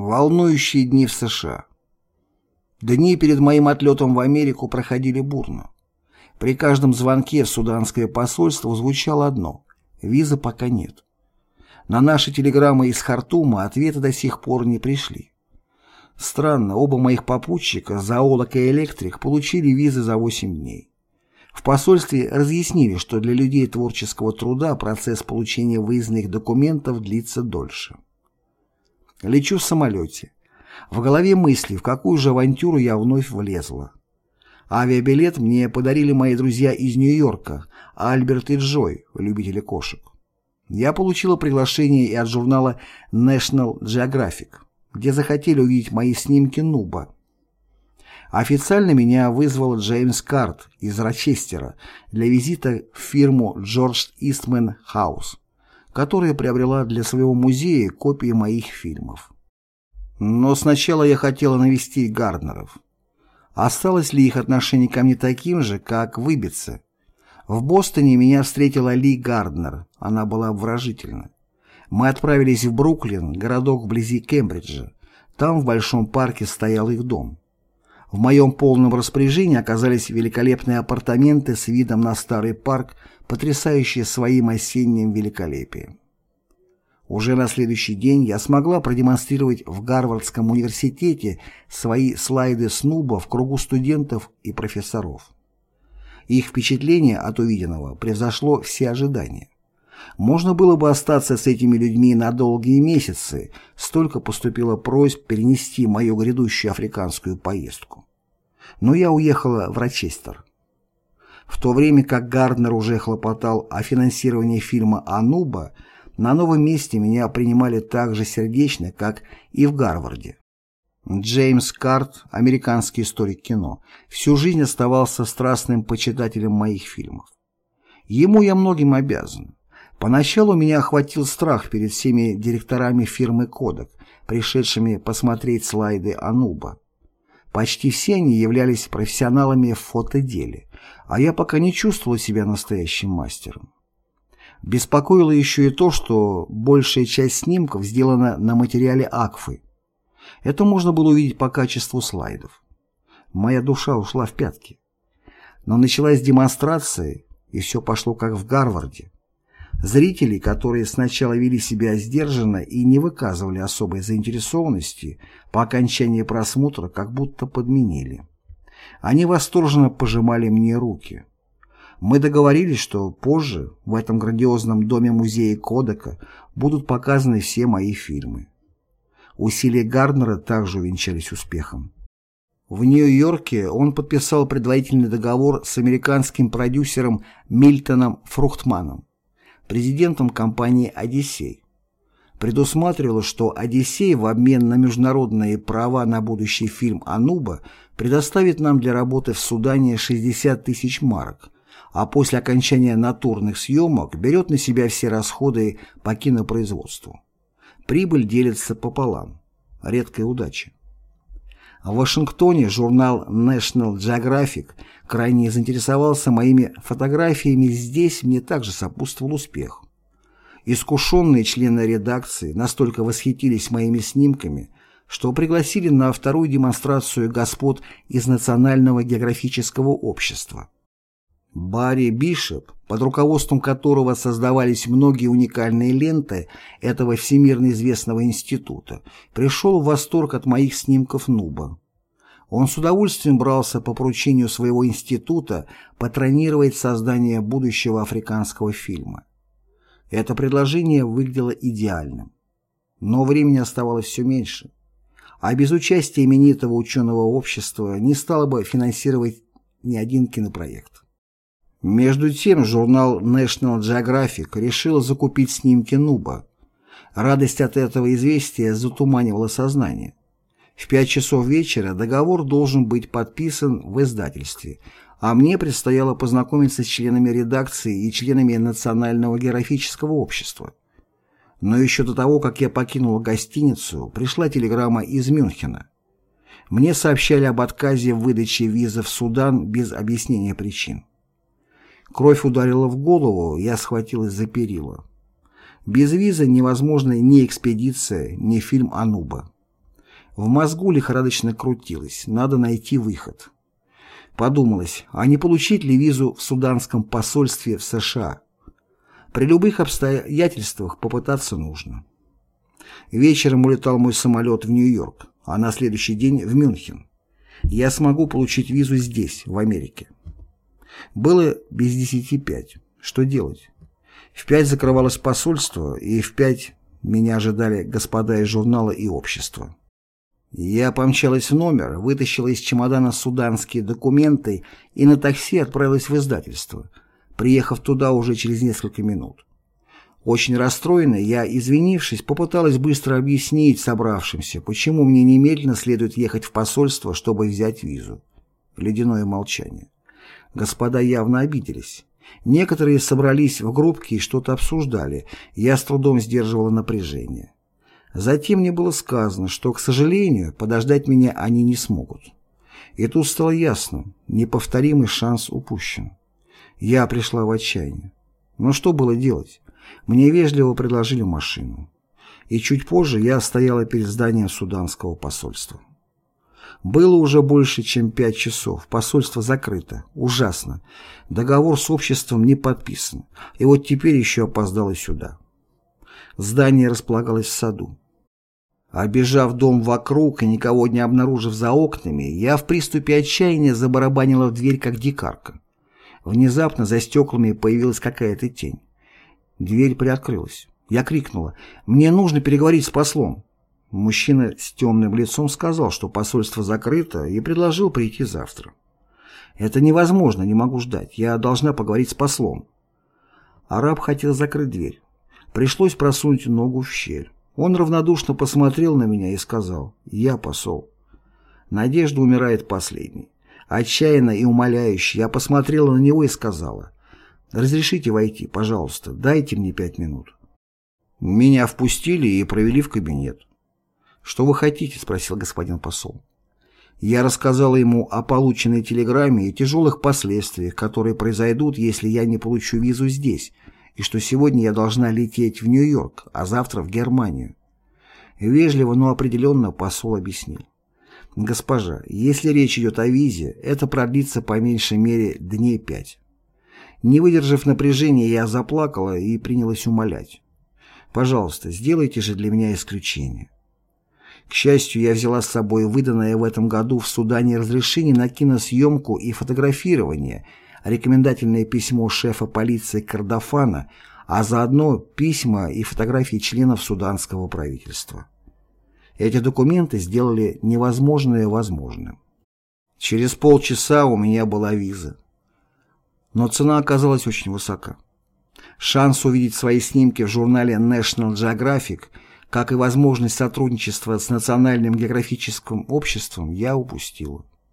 Волнующие дни в США. Дни перед моим отлетом в Америку проходили бурно. При каждом звонке в суданское посольство звучало одно – визы пока нет. На наши телеграммы из Хартума ответы до сих пор не пришли. Странно, оба моих попутчика, зоолог и электрик, получили визы за 8 дней. В посольстве разъяснили, что для людей творческого труда процесс получения выездных документов длится дольше. Лечу в самолете. В голове мысли, в какую же авантюру я вновь влезла. Авиабилет мне подарили мои друзья из Нью-Йорка, Альберт и Джой, любители кошек. Я получила приглашение и от журнала National Geographic, где захотели увидеть мои снимки Нуба. Официально меня вызвал Джеймс Карт из Рочестера для визита в фирму George Eastman House которая приобрела для своего музея копии моих фильмов. Но сначала я хотела навестить Гарднеров. Осталось ли их отношение ко мне таким же, как выбиться? В Бостоне меня встретила Ли Гарднер, она была обворожительна. Мы отправились в Бруклин, городок вблизи Кембриджа. Там в большом парке стоял их дом. В моем полном распоряжении оказались великолепные апартаменты с видом на старый парк, потрясающие своим осенним великолепием. Уже на следующий день я смогла продемонстрировать в Гарвардском университете свои слайды Снуба в кругу студентов и профессоров. Их впечатление от увиденного превзошло все ожидания. Можно было бы остаться с этими людьми на долгие месяцы, столько поступило просьб перенести мою грядущую африканскую поездку. Но я уехала в Рочестер. В то время как Гарднер уже хлопотал о финансировании фильма «Ануба», на новом месте меня принимали так же сердечно, как и в Гарварде. Джеймс Карт, американский историк кино, всю жизнь оставался страстным почитателем моих фильмов. Ему я многим обязан. Поначалу меня охватил страх перед всеми директорами фирмы «Кодек», пришедшими посмотреть слайды Ануба. Почти все они являлись профессионалами в фотоделе, а я пока не чувствовал себя настоящим мастером. Беспокоило еще и то, что большая часть снимков сделана на материале Акфы. Это можно было увидеть по качеству слайдов. Моя душа ушла в пятки. Но началась демонстрация, и все пошло как в Гарварде. Зрители, которые сначала вели себя сдержанно и не выказывали особой заинтересованности, по окончании просмотра как будто подменили. Они восторженно пожимали мне руки. Мы договорились, что позже в этом грандиозном доме-музее Кодека будут показаны все мои фильмы. Усилия Гарднера также увенчались успехом. В Нью-Йорке он подписал предварительный договор с американским продюсером Мильтоном Фрухтманом президентом компании «Одиссей». Предусматривалось, что «Одиссей» в обмен на международные права на будущий фильм «Ануба» предоставит нам для работы в Судане 60 тысяч марок, а после окончания натурных съемок берет на себя все расходы по кинопроизводству. Прибыль делится пополам. Редкая удача. В Вашингтоне журнал National Geographic крайне заинтересовался моими фотографиями, здесь мне также сопутствовал успех. Искушенные члены редакции настолько восхитились моими снимками, что пригласили на вторую демонстрацию господ из Национального географического общества. Барри Бишоп, под руководством которого создавались многие уникальные ленты этого всемирно известного института, пришел в восторг от моих снимков Нуба. Он с удовольствием брался по поручению своего института патронировать создание будущего африканского фильма. Это предложение выглядело идеальным. Но времени оставалось все меньше. А без участия именитого ученого общества не стало бы финансировать ни один кинопроект. Между тем журнал National Geographic решил закупить снимки Нуба. Радость от этого известия затуманивала сознание. В пять часов вечера договор должен быть подписан в издательстве, а мне предстояло познакомиться с членами редакции и членами Национального географического общества. Но еще до того, как я покинул гостиницу, пришла телеграмма из Мюнхена. Мне сообщали об отказе в выдаче визы в Судан без объяснения причин. Кровь ударила в голову, я схватилась за перила. Без визы невозможна ни экспедиция, ни фильм Ануба. В мозгу лихорадочно крутилось, надо найти выход. Подумалось, а не получить ли визу в суданском посольстве в США? При любых обстоятельствах попытаться нужно. Вечером улетал мой самолет в Нью-Йорк, а на следующий день в Мюнхен. Я смогу получить визу здесь, в Америке. Было без десяти пять. Что делать? В пять закрывалось посольство, и в пять меня ожидали господа из журнала и общества. Я помчалась в номер, вытащила из чемодана суданские документы и на такси отправилась в издательство, приехав туда уже через несколько минут. Очень расстроенная, я, извинившись, попыталась быстро объяснить собравшимся, почему мне немедленно следует ехать в посольство, чтобы взять визу. Ледяное молчание. Господа явно обиделись. Некоторые собрались в группки и что-то обсуждали. Я с трудом сдерживала напряжение. Затем мне было сказано, что, к сожалению, подождать меня они не смогут. И тут стало ясно, неповторимый шанс упущен. Я пришла в отчаяние. Но что было делать? Мне вежливо предложили машину. И чуть позже я стояла перед зданием суданского посольства. Было уже больше, чем пять часов. Посольство закрыто. Ужасно. Договор с обществом не подписан. И вот теперь еще опоздало сюда. Здание располагалось в саду. Обежав дом вокруг и никого не обнаружив за окнами, я в приступе отчаяния забарабанила в дверь, как дикарка. Внезапно за стеклами появилась какая-то тень. Дверь приоткрылась. Я крикнула «Мне нужно переговорить с послом». Мужчина с темным лицом сказал, что посольство закрыто, и предложил прийти завтра. «Это невозможно, не могу ждать. Я должна поговорить с послом». Араб хотел закрыть дверь. Пришлось просунуть ногу в щель. Он равнодушно посмотрел на меня и сказал «Я посол». Надежда умирает последней. Отчаянно и умоляюще я посмотрела на него и сказала «Разрешите войти, пожалуйста, дайте мне пять минут». Меня впустили и провели в кабинет. «Что вы хотите?» – спросил господин посол. Я рассказал ему о полученной телеграмме и тяжелых последствиях, которые произойдут, если я не получу визу здесь, и что сегодня я должна лететь в Нью-Йорк, а завтра в Германию. Вежливо, но определенно посол объяснил. «Госпожа, если речь идет о визе, это продлится по меньшей мере дней пять». Не выдержав напряжения, я заплакала и принялась умолять. «Пожалуйста, сделайте же для меня исключение». К счастью, я взяла с собой выданное в этом году в Судане разрешение на киносъемку и фотографирование, рекомендательное письмо шефа полиции Кардафана, а заодно письма и фотографии членов суданского правительства. Эти документы сделали невозможное возможным. Через полчаса у меня была виза. Но цена оказалась очень высока. Шанс увидеть свои снимки в журнале National Geographic – как и возможность сотрудничества с Национальным географическим обществом, я упустила.